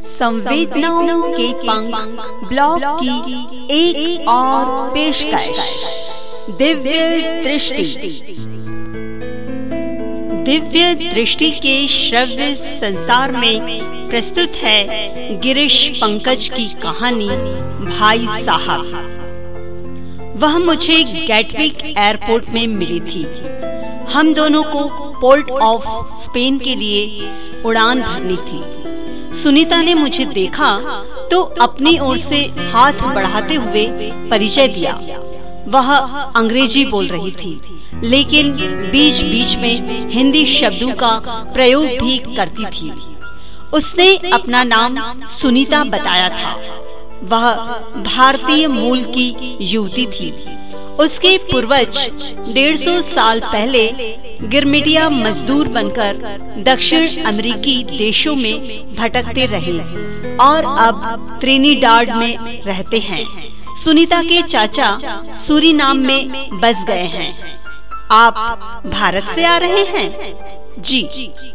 संवेदनाओं के पंख ब्लॉग की एक, एक और पेशकश। दिव्य दृष्टि। दिव्य दृष्टि के श्रव्य संसार में प्रस्तुत है गिरीश पंकज की कहानी भाई साहब। वह मुझे गेटविक एयरपोर्ट में मिली थी। हम दोनों को पोर्ट ऑफ़ स्पेन के लिए उड़ान भरनी थी। सुनीता ने मुझे देखा तो अपनी ओर से हाथ बढ़ाते हुए परिचय दिया। वह अंग्रेज़ी बोल रही थी, लेकिन बीच बीच में हिंदी शब्दों का प्रयोग भी करती थी। उसने अपना नाम सुनीता बताया था। वह भारतीय मूल की युवती थी। उसके पूर्वज डेढ़ सौ साल पहले गिरमिटिया मजदूर बनकर दक्षिण अमेरिकी देशों में भटकते रहे और अब त्रिनीडाड में रहते हैं। सुनीता के चाचा सूरी नाम में बस गए हैं। आप भारत से आ रहे हैं? जी।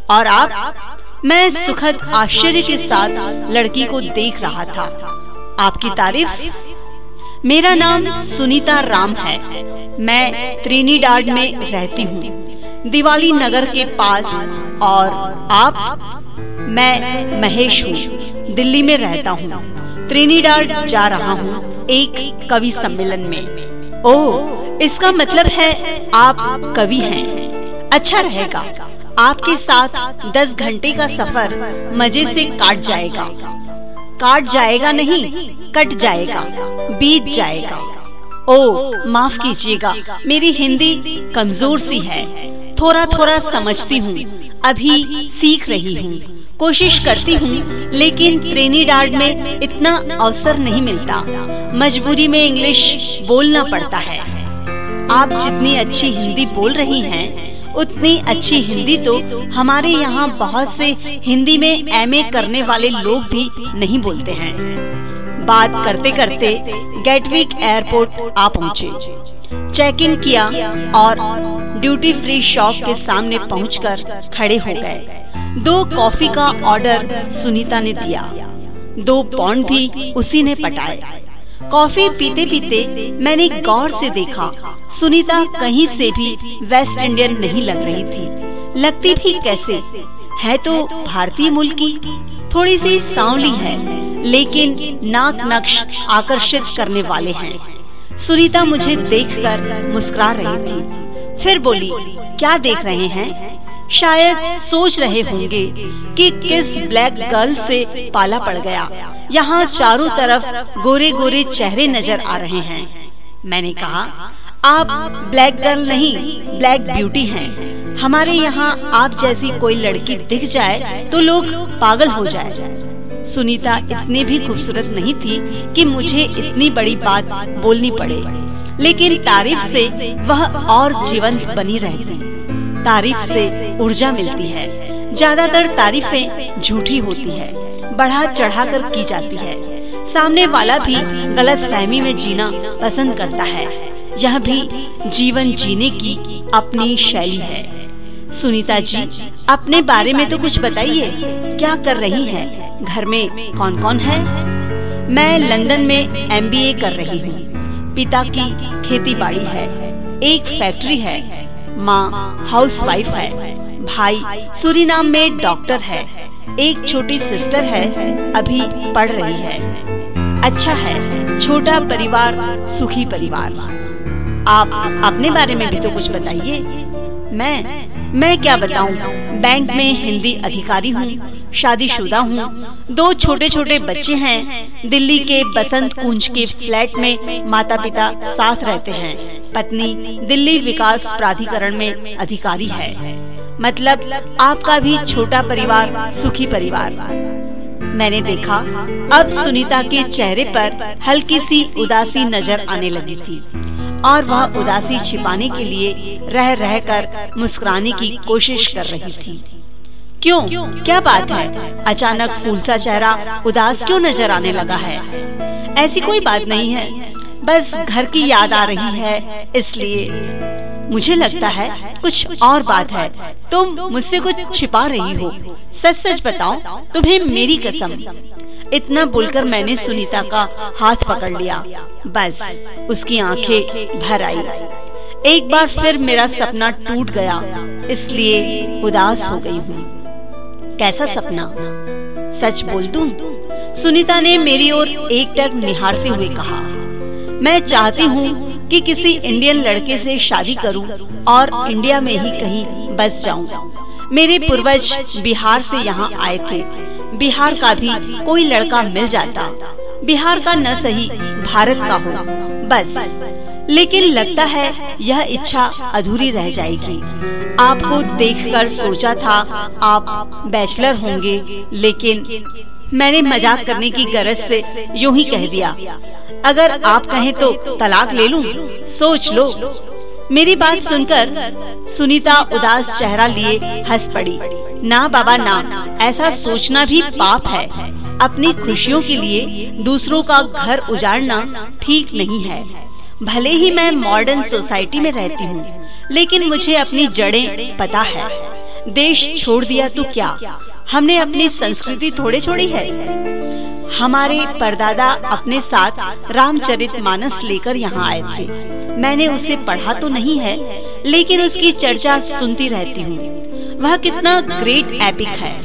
और आप? मैं सुखद आश्चर्य के साथ लड़की को देख रहा था। आपकी तारीफ़? मेरा नाम सुनीता राम है। मैं त्रिनीडाड में रहती हूँ। दिवाली नगर के पास और आप, मैं महेश हूँ। दिल्ली में रहता हूँ। त्रिनीडाड जा रहा हूँ एक कवि सम्मेलन में। ओह, इसका मतलब है आप कवि हैं। अच्छा रहेगा, आपके साथ दस घंटे का सफ़र मज़े से काट जाएगा। काट जाएगा नहीं, कट जाएगा। बीत जाएगा। ओ माफ़ कीजिएगा मेरी हिंदी कमज़ोर सी है। थोड़ा थोड़ा समझती हूँ अभी सीख रही हूँ। कोशिश करती हूँ लेकिन ट्रेनीडार्ड में इतना अवसर नहीं मिलता। मजबूरी में इंग्लिश बोलना पड़ता है। आप जितनी अच्छी हिंदी बोल रही हैं, उतनी अच्छी हिंदी तो हमारे यहाँ बहुत से हिंदी में एमए करने वाले लोग भी नहीं बोलते हैं। बात करते करते गेटविक एयरपोर्ट आ पहुँचे। चेक इन किया और ड्यूटी फ्री शॉप के सामने पहुंचकर खड़े हो गए। दो कॉफ़ी का ऑर्डर सुनीता ने दिया। दो पौंड भी उसी ने पटाए। कॉफ़ी पीते पीते मैंने गौर से देखा। सुनीता कहीं से भी वेस्ट इंडियन नहीं लग रही थी। लगती भी कैसे? है तो भारतीय मूल की थोड़ी सी सांवली है, लेकिन नाक नक्श आकर्षित करने वाले हैं। सुनीता मुझे देखकर मुस्कुरा रही थी। फिर बोली, क्या देख रहे हैं? शायद सोच रहे होंगे कि किस ब्लैक गर्ल से पाला पड़ गया। यहाँ चारों तरफ़ गोरे गोरे चेहरे नज़र आ रहे हैं। मैंने कहा, आप ब्लैक गर्ल नहीं, ब्लैक ब्यूटी हैं। हमारे यहाँ आप जैसी कोई लड़की दिख जाए तो लोग पागल हो जाए। सुनीता इतनी भी खूबसूरत नहीं थी कि मुझे इतनी बड़ी बात बोलनी पड़े, लेकिन तारीफ़ से वह और जीवंत बनी रहती। तारीफ़ से ऊर्जा मिलती है। ज़्यादातर तारीफें झूठी होती है, बढ़ा चढ़ा कर की जाती है। सामने वाला भी गलत फहमी में जीना पसंद करता है। यह भी जीवन जीने की अपनी शैली है। सुनीता जी अपने बारे में तो कुछ बताइए। क्या कर रही है? घर में कौन कौन है? मैं लंदन में एमबीए कर रही हूँ। पिता की खेती बाड़ी है। एक फैक्ट्री है। माँ हाउस वाइफ है। भाई सूरीनाम में डॉक्टर है। एक छोटी सिस्टर है। अभी पढ़ रही है। अच्छा है। छोटा परिवार, सुखी परिवार। आप अपने बारे में भी तो कुछ बताइए। मैं मैं क्या बताऊँ? बैंक में हिंदी अधिकारी हूँ, शादीशुदा हूँ। दो छोटे छोटे बच्चे हैं, दिल्ली के बसंत कुंज के फ्लैट में माता पिता साथ रहते हैं। पत्नी दिल्ली विकास प्राधिकरण में अधिकारी है। मतलब आपका भी छोटा परिवार, सुखी परिवार। मैंने देखा, अब सुनीता के चेहरे पर हल्की सी उदासी नज़र आने लगी थी। और वह उदासी छिपाने के लिए रह रह कर मुस्कुराने की कोशिश कर रही थी। क्यों? क्या बात है? अचानक फूल सा चेहरा उदास क्यों नज़र आने लगा है? ऐसी कोई बात नहीं है। बस घर की याद आ रही है, इसलिए। मुझे लगता है कुछ और बात है। तुम मुझसे कुछ छिपा रही हो। सच सच बताओ तुम्हें मेरी कसम। इतना बोलकर मैंने सुनीता का हाथ पकड़ लिया। बस, उसकी आँखें भर आई। एक बार फिर मेरा सपना टूट गया, इसलिए उदास हो गई हूँ। कैसा सपना? सच बोल दूँ? सुनीता ने मेरी ओर एक टक निहारते हुए कहा। मैं चाहती हूँ कि किसी इंडियन लड़के से शादी करूँ और इंडिया में ही कहीं बस जाऊँ। मेरे पूर्वज बिहार से यहाँ आए थे। बिहार का भी कोई लड़का मिल जाता। बिहार का न सही भारत का हो। बस। लेकिन लगता है यह इच्छा अधूरी रह जाएगी। आपको देखकर सोचा था आप बैचलर होंगे लेकिन मैंने मज़ाक करने की गरज से यूँ ही कह दिया। अगर आप कहें तो तलाक ले लूँ, सोच लो। मेरी बात सुनकर सुनीता उदास चेहरा लिए हंस पड़ी। ना बाबा ना, ऐसा सोचना भी पाप है। अपनी खुशियों के लिए दूसरों का घर उजाड़ना ठीक नहीं है। भले ही मैं मॉडर्न सोसाइटी में रहती हूँ, लेकिन मुझे अपनी जड़ें पता है। देश छोड़ दिया तो क्या? हमने अपनी संस्कृति थोड़े छोड़ी है? हमारे परदादा अपने साथ रामचरित मानस लेकर यहाँ आए थे। मैंने उसे पढ़ा तो नहीं है, लेकिन उसकी चर्चा सुनती रहती हूँ। वह कितना ग्रेट एपिक है।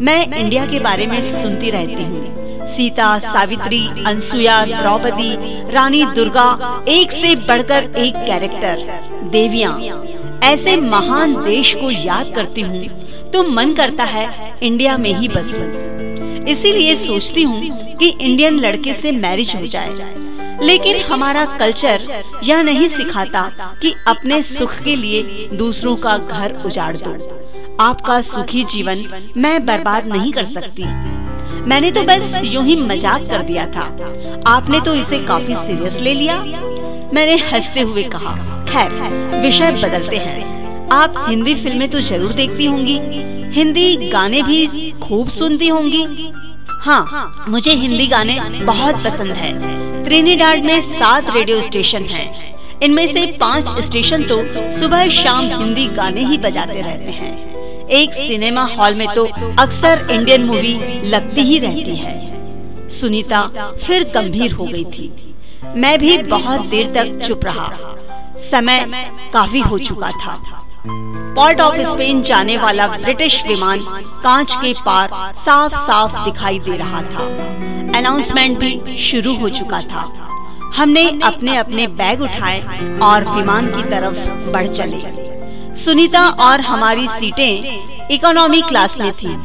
मैं इंडिया के बारे में सुनती रहती हूँ। सीता, सावित्री अनसुया द्रौपदी, रानी दुर्गा, एक से बढ़कर एक कैरेक्टर देविया। ऐसे महान देश को याद करती हूँ तो मन करता है इंडिया में ही बसूं। इसीलिए सोचती हूँ कि इंडियन लड़के से मैरिज हो जाए। लेकिन हमारा कल्चर यह नहीं सिखाता कि अपने सुख के लिए दूसरों का घर उजाड़ दो। आपका सुखी जीवन मैं बर्बाद नहीं कर सकती। मैंने तो बस यूँ ही मज़ाक कर दिया था। आपने तो इसे काफ़ी सीरियस ले लिया। मैंने हँसते हुए कहा, खैर, विषय बदलते हैं। आप हिंदी फ़िल्में तो ज़रूर देखती होंगी। हिंदी गाने भी खूब सुनती होंगी। हाँ मुझे हिंदी गाने बहुत पसंद है। त्रिनीडाड में सात रेडियो स्टेशन हैं। इनमें से पाँच स्टेशन तो सुबह शाम हिंदी गाने ही बजाते रहते हैं। एक सिनेमा हॉल में तो अक्सर इंडियन मूवी लगती ही रहती है। सुनीता फिर गंभीर हो गई थी। मैं भी बहुत देर तक चुप रहा। समय काफ़ी हो चुका था। पोर्ट ऑफ़ स्पेन जाने वाला ब्रिटिश विमान कांच के पार साफ़ साफ़ दिखाई दे रहा था। अनाउंसमेंट भी शुरू हो चुका था। हमने अपने अपने बैग उठाए और विमान की तरफ़ बढ़ चले। सुनीता और हमारी सीटें इकोनॉमी क्लास में थी,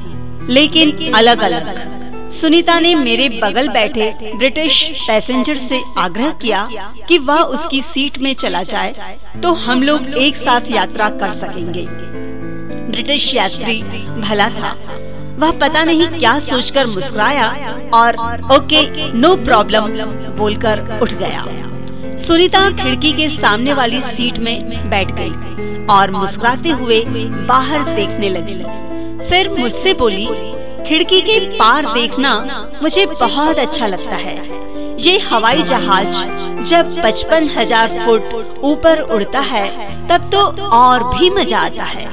लेकिन अलग अलग सुनीता ने मेरे बगल बैठे ब्रिटिश पैसेंजर से आग्रह किया कि वह उसकी सीट में चला जाए तो हम लोग एक साथ यात्रा कर सकेंगे। ब्रिटिश यात्री भला था। वह पता नहीं क्या सोचकर मुस्कुराया और ओके, नो प्रॉब्लम बोलकर उठ गया। सुनीता खिड़की के सामने वाली सीट में बैठ गई और मुस्कुराते हुए बाहर देखने लगी। फिर मुझसे बोली खिड़की के पार देखना मुझे बहुत अच्छा लगता है। ये हवाई जहाज़ जब पचपन हज़ार फुट ऊपर उड़ता है, तब तो और भी मज़ा आता है।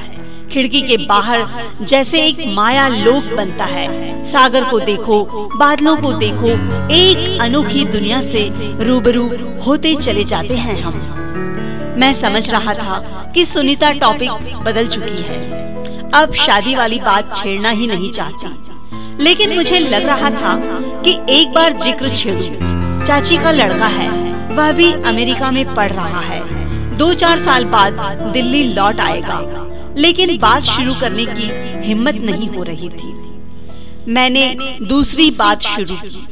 खिड़की के बाहर जैसे एक माया लोक बनता है। सागर को देखो, बादलों को देखो, एक अनोखी दुनिया से रूबरू होते चले जाते हैं हम। मैं समझ रहा था कि सुनीता टॉपिक बदल चुकी है। अब शादी वाली बात छेड़ना ही नहीं चाहती। लेकिन मुझे लग रहा था कि एक बार ज़िक्र छेड़ू। चाची का लड़का है, वह भी अमेरिका में पढ़ रहा है। दो चार साल बाद दिल्ली लौट आएगा। लेकिन बात शुरू करने की हिम्मत नहीं हो रही थी। मैंने दूसरी बात शुरू की।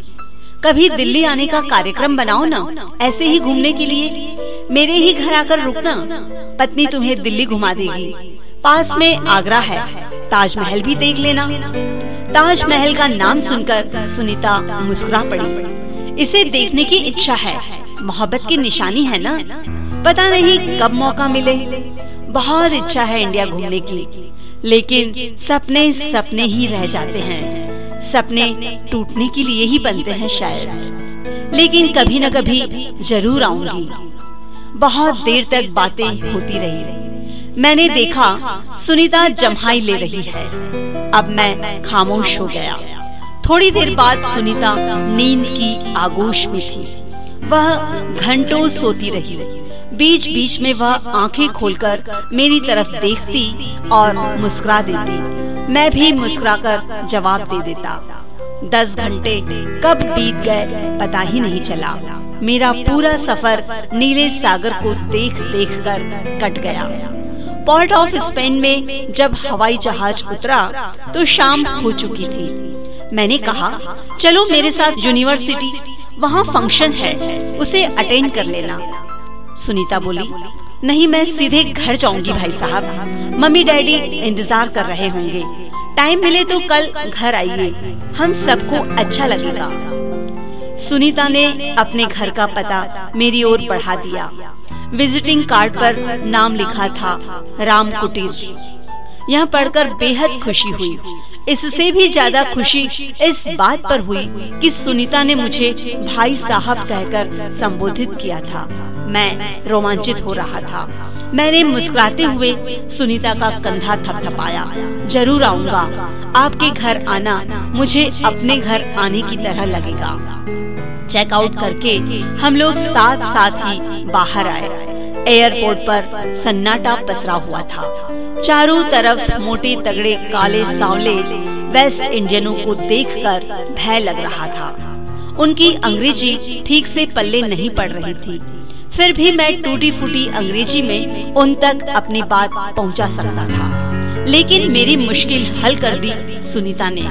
कभी दिल्ली आने का कार्यक्रम बनाओ ना, ऐसे ही घूमने के लिए। मेरे ही घर आकर रुकना। पत्नी तुम्हें दिल्ली घुमा देगी। पास में आगरा है। ताजमहल भी देख लेना। ताजमहल का नाम सुनकर सुनीता मुस्कुरा पड़ी। इसे देखने की इच्छा है। मोहब्बत की निशानी है ना? पता नहीं कब मौका मिले। बहुत इच्छा है इंडिया घूमने की। लेकिन सपने सपने ही रह जाते हैं। सपने टूटने के लिए ही बनते हैं शायद। लेकिन कभी न कभी ज़रूर आऊँगी। बहुत देर तक बातें होती रही। मैंने देखा सुनीता जम्हाई ले रही है। अब मैं खामोश हो गया। थोड़ी देर बाद सुनीता नींद की आगोश में थी। वह घंटों सोती रही। बीच बीच में वह आँखें खोलकर मेरी तरफ़ देखती और मुस्कुरा देती। मैं भी मुस्कुराकर जवाब दे देता। दस घंटे कब बीत गए पता ही नहीं चला। मेरा पूरा सफ़र नीले सागर को देख देख कर कट गया। पोर्ट ऑफ़ स्पेन में जब हवाई जहाज़ उतरा तो शाम हो चुकी थी। मैंने कहा, चलो मेरे साथ यूनिवर्सिटी वहाँ फ़ंक्शन है, उसे अटेंड कर लेना। सुनीता बोली, नहीं, मैं सीधे घर जाऊँगी भाई साहब। मम्मी, डैडी इंतज़ार कर रहे होंगे। टाइम मिले तो कल घर आइए। हम सबको अच्छा लगेगा। सुनीता ने अपने घर का पता मेरी ओर बढ़ा दिया। विजिटिंग कार्ड पर नाम लिखा था राम कुटीर। यह पढ़कर बेहद खुशी हुई। इससे भी ज़्यादा खुशी इस बात पर हुई कि सुनीता ने मुझे भाई साहब कहकर संबोधित किया था। मैं रोमांचित हो रहा था। मैंने मुस्कुराते हुए सुनीता का कंधा थपथपाया। ज़रूर आऊँगा। आपके घर आना मुझे अपने घर आने की तरह लगेगा। चेकआउट करके हम लोग साथ साथ ही बाहर आए। एयरपोर्ट पर सन्नाटा पसरा हुआ था। चारों तरफ़ मोटे तगड़े काले सांवले वेस्ट इंडियनों को देखकर भय लग रहा था। उनकी अंग्रेज़ी ठीक से पल्ले नहीं पड़ रही थी। फिर भी मैं टूटी फूटी अंग्रेज़ी में उन तक अपनी बात पहुँचा सकता था। लेकिन मेरी मुश्किल हल कर दी सुनीता ने।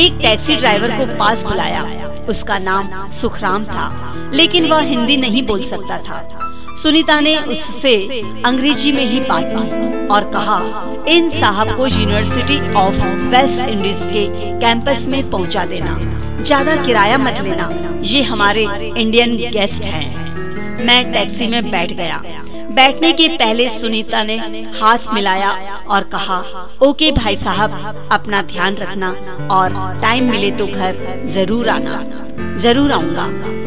एक टैक्सी ड्राइवर को पास बुलाया। उसका नाम सुखराम था, लेकिन वह हिंदी नहीं बोल सकता था। सुनीता ने उससे अंग्रेज़ी में ही बात की और कहा, इन साहब को यूनिवर्सिटी ऑफ़ वेस्ट इंडीज के कैंपस में पहुँचा देना। ज़्यादा किराया मत लेना। ये हमारे इंडियन गेस्ट हैं। मैं टैक्सी में बैठ गया। बैठने के पहले सुनीता ने हाथ मिलाया और कहा, ओके भाई साहब, अपना ध्यान रखना और टाइम मिले तो घर ज़रूर आना। ज़रूर आऊँगा।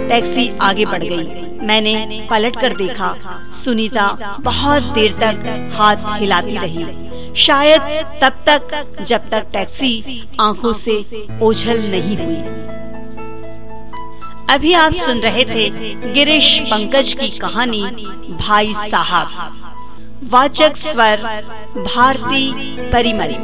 टैक्सी आगे बढ़ गई। मैंने पलट कर देखा, सुनीता बहुत देर तक हाथ हिलाती रही। शायद तब तक जब तक टैक्सी आँखों से ओझल नहीं हुई। अभी आप सुन रहे थे गिरीश पंकज की कहानी भाई साहब। वाचक स्वर, भारती परिमरी